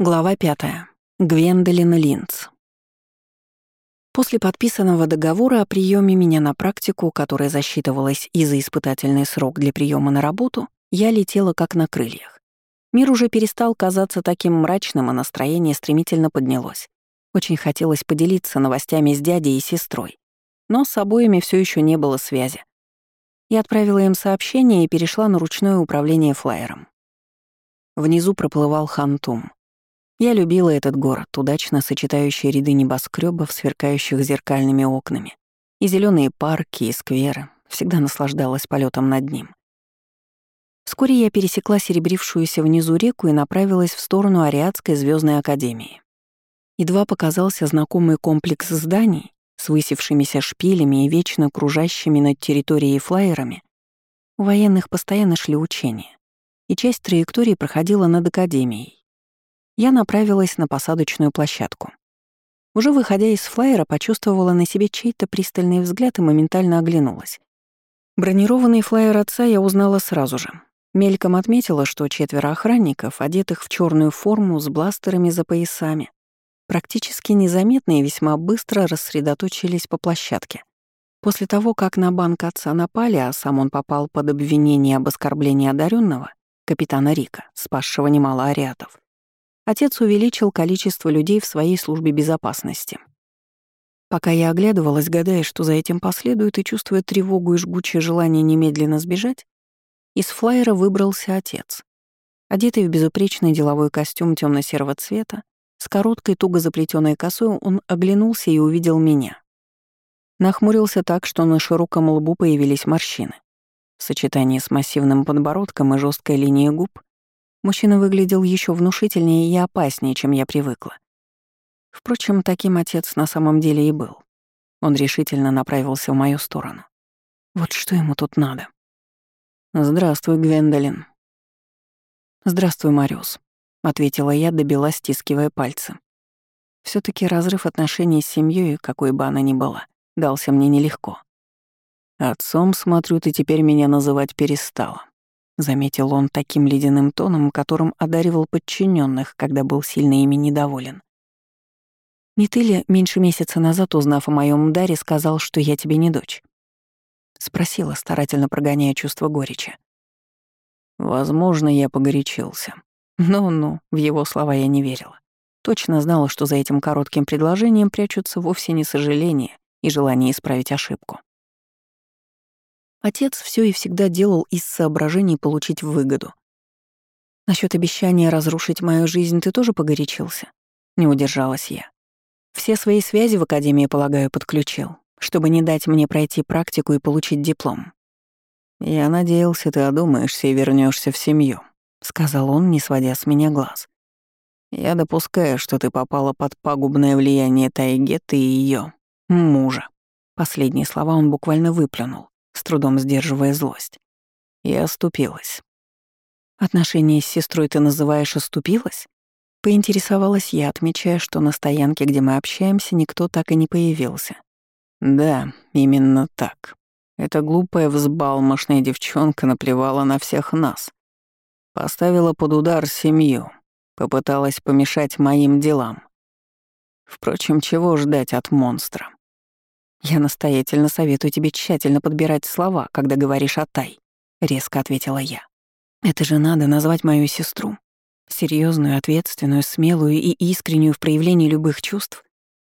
Глава пятая. Гвендолин Линц. После подписанного договора о приеме меня на практику, которая засчитывалась и за испытательный срок для приема на работу, я летела как на крыльях. Мир уже перестал казаться таким мрачным, а настроение стремительно поднялось. Очень хотелось поделиться новостями с дядей и сестрой, но с обоими все еще не было связи. Я отправила им сообщение и перешла на ручное управление флайером. Внизу проплывал Хантум — я любила этот город, удачно сочетающий ряды небоскребов, сверкающих зеркальными окнами, и зеленые парки, и скверы, всегда наслаждалась полетом над ним. Вскоре я пересекла серебрившуюся внизу реку и направилась в сторону Ариадской звездной академии. Едва показался знакомый комплекс зданий с высевшимися шпилями и вечно кружащими над территорией флайерами. У военных постоянно шли учения, и часть траектории проходила над академией я направилась на посадочную площадку. Уже выходя из флайера, почувствовала на себе чей-то пристальный взгляд и моментально оглянулась. Бронированный флайер отца я узнала сразу же. Мельком отметила, что четверо охранников, одетых в черную форму с бластерами за поясами, практически незаметно и весьма быстро рассредоточились по площадке. После того, как на банк отца напали, а сам он попал под обвинение об оскорблении одаренного, капитана Рика, спасшего немало ариатов, отец увеличил количество людей в своей службе безопасности. Пока я оглядывалась, гадая, что за этим последует, и чувствуя тревогу и жгучее желание немедленно сбежать, из флайера выбрался отец. Одетый в безупречный деловой костюм темно серого цвета, с короткой туго заплетенной косой, он оглянулся и увидел меня. Нахмурился так, что на широком лбу появились морщины. В сочетании с массивным подбородком и жесткой линией губ Мужчина выглядел еще внушительнее и опаснее, чем я привыкла. Впрочем, таким отец на самом деле и был. Он решительно направился в мою сторону. Вот что ему тут надо. «Здравствуй, Гвендолин». «Здравствуй, Мариус», — ответила я, добила, стискивая пальцы. все таки разрыв отношений с семьей, какой бы она ни была, дался мне нелегко. Отцом, смотрю, ты теперь меня называть перестала заметил он таким ледяным тоном, которым одаривал подчиненных, когда был сильно ими недоволен. «Не ты ли меньше месяца назад, узнав о моем даре, сказал, что я тебе не дочь?» Спросила, старательно прогоняя чувство горечи. Возможно, я погорячился. Ну-ну, в его слова я не верила. Точно знала, что за этим коротким предложением прячутся вовсе не сожаление и желание исправить ошибку. Отец все и всегда делал из соображений получить выгоду. Насчет обещания разрушить мою жизнь ты тоже погорячился? Не удержалась я. Все свои связи в академии, полагаю, подключил, чтобы не дать мне пройти практику и получить диплом. Я надеялся, ты одумаешься и вернешься в семью, сказал он, не сводя с меня глаз. Я допускаю, что ты попала под пагубное влияние Тайгеты и ее мужа. Последние слова он буквально выплюнул с трудом сдерживая злость. Я оступилась. «Отношения с сестрой ты называешь «оступилась»?» Поинтересовалась я, отмечая, что на стоянке, где мы общаемся, никто так и не появился. «Да, именно так. Эта глупая взбалмошная девчонка наплевала на всех нас. Поставила под удар семью, попыталась помешать моим делам. Впрочем, чего ждать от монстра? «Я настоятельно советую тебе тщательно подбирать слова, когда говоришь о Тай», — резко ответила я. «Это же надо назвать мою сестру. Серьезную, ответственную, смелую и искреннюю в проявлении любых чувств,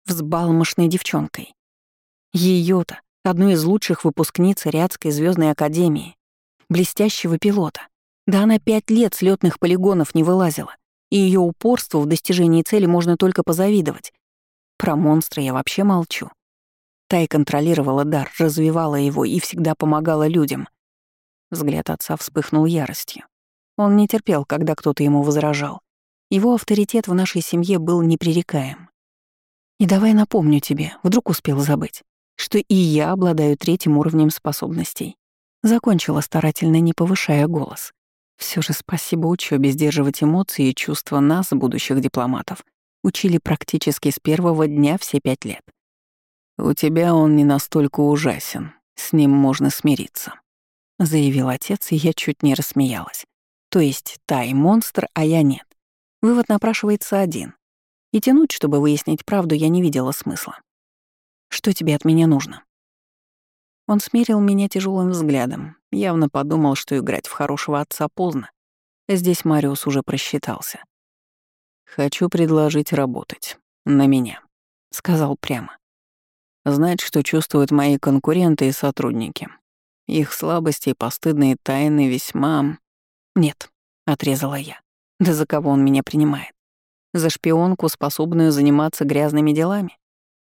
взбалмошной девчонкой. Ее-то, одну из лучших выпускниц Рядской звездной академии, блестящего пилота. Да она пять лет с летных полигонов не вылазила, и ее упорству в достижении цели можно только позавидовать. Про монстра я вообще молчу. Тай контролировала дар, развивала его и всегда помогала людям. Взгляд отца вспыхнул яростью. Он не терпел, когда кто-то ему возражал. Его авторитет в нашей семье был непререкаем. И давай напомню тебе, вдруг успел забыть, что и я обладаю третьим уровнем способностей. Закончила старательно, не повышая голос. Все же спасибо учебе сдерживать эмоции и чувства нас, будущих дипломатов, учили практически с первого дня все пять лет. «У тебя он не настолько ужасен, с ним можно смириться», — заявил отец, и я чуть не рассмеялась. То есть Тай — монстр, а я нет. Вывод напрашивается один. И тянуть, чтобы выяснить правду, я не видела смысла. Что тебе от меня нужно? Он смерил меня тяжелым взглядом, явно подумал, что играть в хорошего отца поздно. Здесь Мариус уже просчитался. «Хочу предложить работать. На меня», — сказал прямо. «Знать, что чувствуют мои конкуренты и сотрудники. Их слабости и постыдные тайны весьма...» «Нет», — отрезала я. «Да за кого он меня принимает? За шпионку, способную заниматься грязными делами?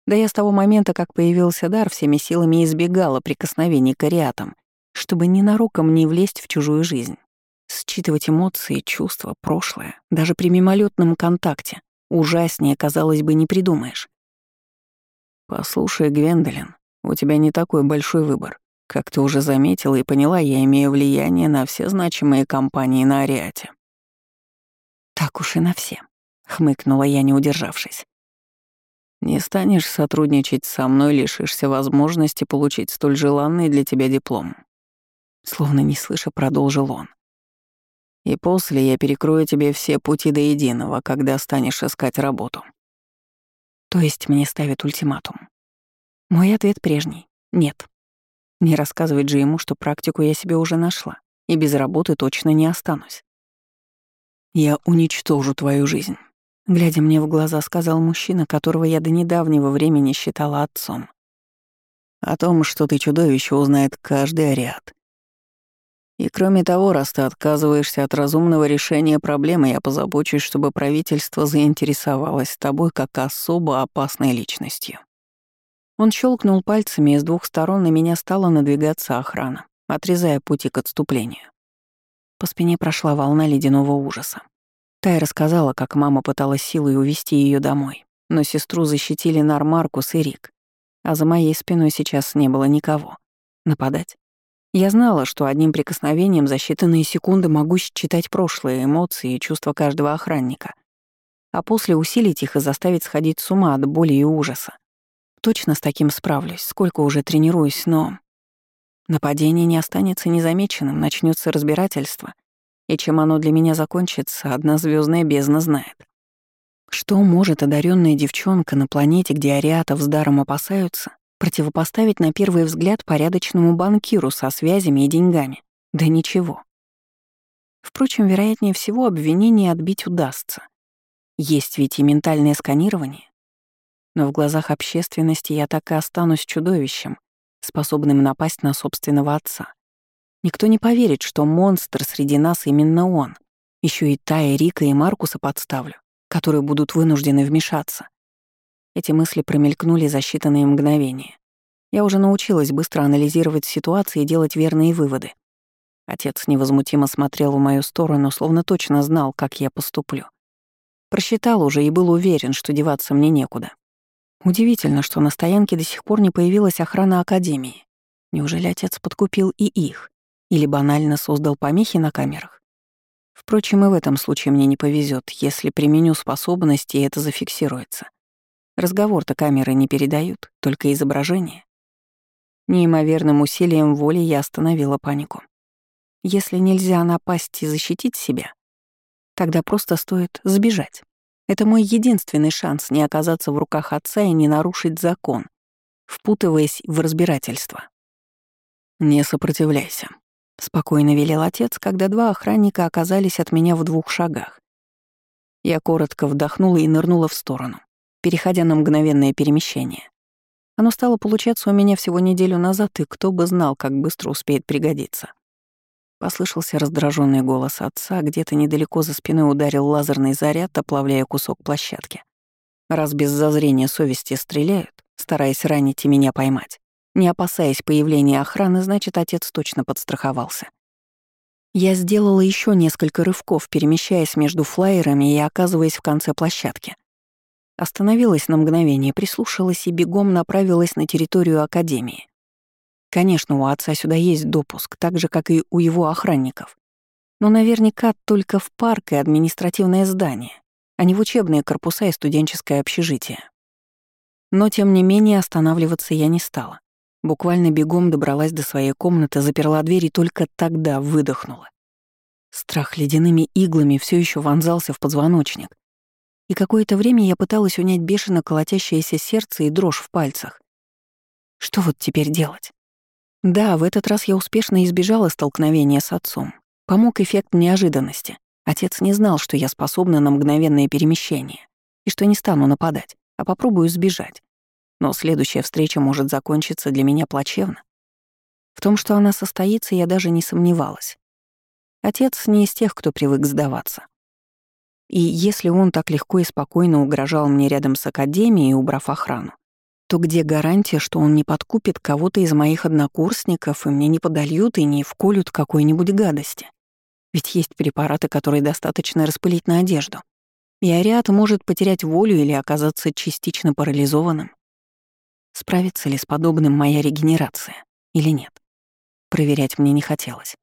Да я с того момента, как появился дар, всеми силами избегала прикосновений к ариатам, чтобы ненароком не влезть в чужую жизнь. Считывать эмоции, чувства, прошлое, даже при мимолетном контакте. Ужаснее, казалось бы, не придумаешь. «Послушай, Гвендолин, у тебя не такой большой выбор. Как ты уже заметила и поняла, я имею влияние на все значимые компании на Ариате». «Так уж и на все», — хмыкнула я, не удержавшись. Не станешь сотрудничать со мной, лишишься возможности получить столь желанный для тебя диплом. Словно не слыша, продолжил он. И после я перекрою тебе все пути до единого, когда станешь искать работу. То есть мне ставят ультиматум. Мой ответ прежний — нет. Не рассказывать же ему, что практику я себе уже нашла, и без работы точно не останусь. Я уничтожу твою жизнь. Глядя мне в глаза, сказал мужчина, которого я до недавнего времени считала отцом. О том, что ты чудовище, узнает каждый ариат. И кроме того, раз ты отказываешься от разумного решения проблемы, я позабочусь, чтобы правительство заинтересовалось тобой как особо опасной личностью. Он щелкнул пальцами, и с двух сторон на меня стала надвигаться охрана, отрезая пути к отступлению. По спине прошла волна ледяного ужаса. Тай рассказала, как мама пыталась силой увести ее домой, но сестру защитили Нармаркус и Рик, а за моей спиной сейчас не было никого. Нападать? Я знала, что одним прикосновением за считанные секунды могу считать прошлые эмоции и чувства каждого охранника, а после усилить их и заставить сходить с ума от боли и ужаса. Точно с таким справлюсь, сколько уже тренируюсь, но... Нападение не останется незамеченным, начнется разбирательство — и чем оно для меня закончится, одна звездная бездна знает. Что может одаренная девчонка на планете, где ариатов с даром опасаются, противопоставить на первый взгляд порядочному банкиру со связями и деньгами? Да ничего. Впрочем, вероятнее всего, обвинение отбить удастся. Есть ведь и ментальное сканирование. Но в глазах общественности я так и останусь чудовищем, способным напасть на собственного отца. Никто не поверит, что монстр среди нас именно он. Еще и Тая, Рика и Маркуса подставлю, которые будут вынуждены вмешаться. Эти мысли промелькнули за считанные мгновения. Я уже научилась быстро анализировать ситуации и делать верные выводы. Отец невозмутимо смотрел в мою сторону, словно точно знал, как я поступлю. Просчитал уже и был уверен, что деваться мне некуда. Удивительно, что на стоянке до сих пор не появилась охрана Академии. Неужели отец подкупил и их? Или банально создал помехи на камерах. Впрочем, и в этом случае мне не повезет, если применю способности, и это зафиксируется. Разговор-то камеры не передают, только изображение. Неимоверным усилием воли я остановила панику. Если нельзя напасть и защитить себя, тогда просто стоит сбежать. Это мой единственный шанс не оказаться в руках отца и не нарушить закон, впутываясь в разбирательство. «Не сопротивляйся», — спокойно велел отец, когда два охранника оказались от меня в двух шагах. Я коротко вдохнула и нырнула в сторону, переходя на мгновенное перемещение. Оно стало получаться у меня всего неделю назад, и кто бы знал, как быстро успеет пригодиться. Послышался раздраженный голос отца, где-то недалеко за спиной ударил лазерный заряд, оплавляя кусок площадки. Раз без зазрения совести стреляют, стараясь ранить и меня поймать, не опасаясь появления охраны, значит, отец точно подстраховался. Я сделала еще несколько рывков, перемещаясь между флайерами и оказываясь в конце площадки. Остановилась на мгновение, прислушалась и бегом направилась на территорию Академии. Конечно, у отца сюда есть допуск, так же, как и у его охранников. Но наверняка только в парк и административное здание, а не в учебные корпуса и студенческое общежитие. Но, тем не менее, останавливаться я не стала. Буквально бегом добралась до своей комнаты, заперла дверь и только тогда выдохнула. Страх ледяными иглами все еще вонзался в позвоночник. И какое-то время я пыталась унять бешено колотящееся сердце и дрожь в пальцах. Что вот теперь делать? Да, в этот раз я успешно избежала столкновения с отцом. Помог эффект неожиданности. Отец не знал, что я способна на мгновенное перемещение и что не стану нападать, а попробую сбежать. Но следующая встреча может закончиться для меня плачевно. В том, что она состоится, я даже не сомневалась. Отец не из тех, кто привык сдаваться. И если он так легко и спокойно угрожал мне рядом с академией, убрав охрану, то где гарантия, что он не подкупит кого-то из моих однокурсников и мне не подольют и не вколют какой-нибудь гадости? Ведь есть препараты, которые достаточно распылить на одежду. И Ариат может потерять волю или оказаться частично парализованным. Справится ли с подобным моя регенерация или нет? Проверять мне не хотелось.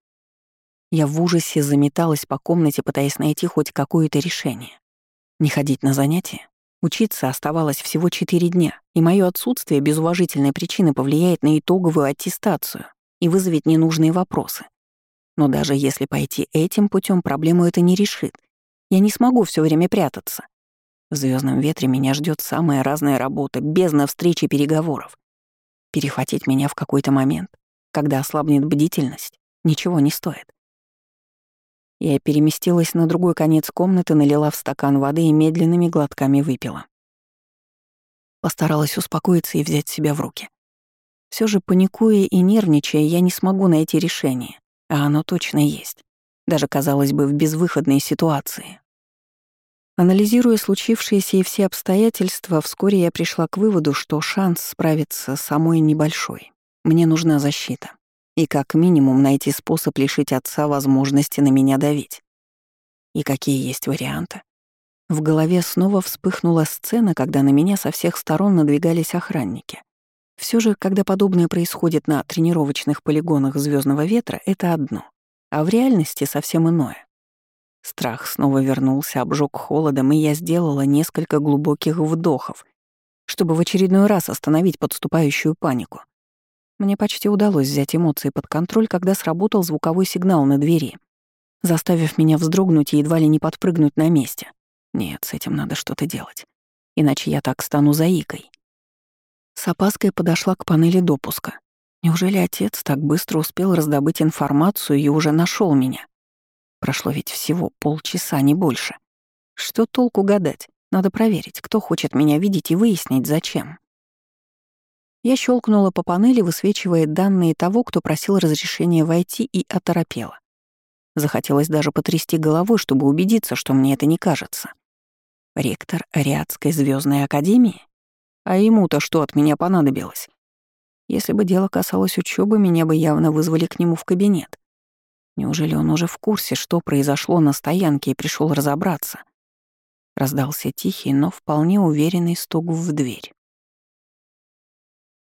Я в ужасе заметалась по комнате, пытаясь найти хоть какое-то решение. Не ходить на занятия? Учиться оставалось всего четыре дня, и мое отсутствие без уважительной причины повлияет на итоговую аттестацию и вызовет ненужные вопросы. Но даже если пойти этим путем, проблему это не решит. Я не смогу все время прятаться. В звездном ветре меня ждет самая разная работа, без на встречи переговоров. Перехватить меня в какой-то момент, когда ослабнет бдительность, ничего не стоит. Я переместилась на другой конец комнаты, налила в стакан воды и медленными глотками выпила. Постаралась успокоиться и взять себя в руки. Все же, паникуя и нервничая, я не смогу найти решение, а оно точно есть. Даже, казалось бы, в безвыходной ситуации. Анализируя случившееся и все обстоятельства, вскоре я пришла к выводу, что шанс справиться самой небольшой. Мне нужна защита. И как минимум найти способ лишить отца возможности на меня давить. И какие есть варианты? В голове снова вспыхнула сцена, когда на меня со всех сторон надвигались охранники. Все же, когда подобное происходит на тренировочных полигонах звездного ветра, это одно, а в реальности совсем иное. Страх снова вернулся, обжег холодом, и я сделала несколько глубоких вдохов, чтобы в очередной раз остановить подступающую панику. Мне почти удалось взять эмоции под контроль, когда сработал звуковой сигнал на двери, заставив меня вздрогнуть и едва ли не подпрыгнуть на месте. Нет, с этим надо что-то делать. Иначе я так стану заикой. С опаской подошла к панели допуска. Неужели отец так быстро успел раздобыть информацию и уже нашел меня? Прошло ведь всего полчаса, не больше. Что толку гадать? Надо проверить, кто хочет меня видеть и выяснить, зачем. Я щелкнула по панели, высвечивая данные того, кто просил разрешения войти, и оторопела. Захотелось даже потрясти головой, чтобы убедиться, что мне это не кажется. Ректор Ариадской звездной академии? А ему-то что от меня понадобилось? Если бы дело касалось учебы, меня бы явно вызвали к нему в кабинет. Неужели он уже в курсе, что произошло на стоянке и пришел разобраться? Раздался тихий, но вполне уверенный стук в дверь.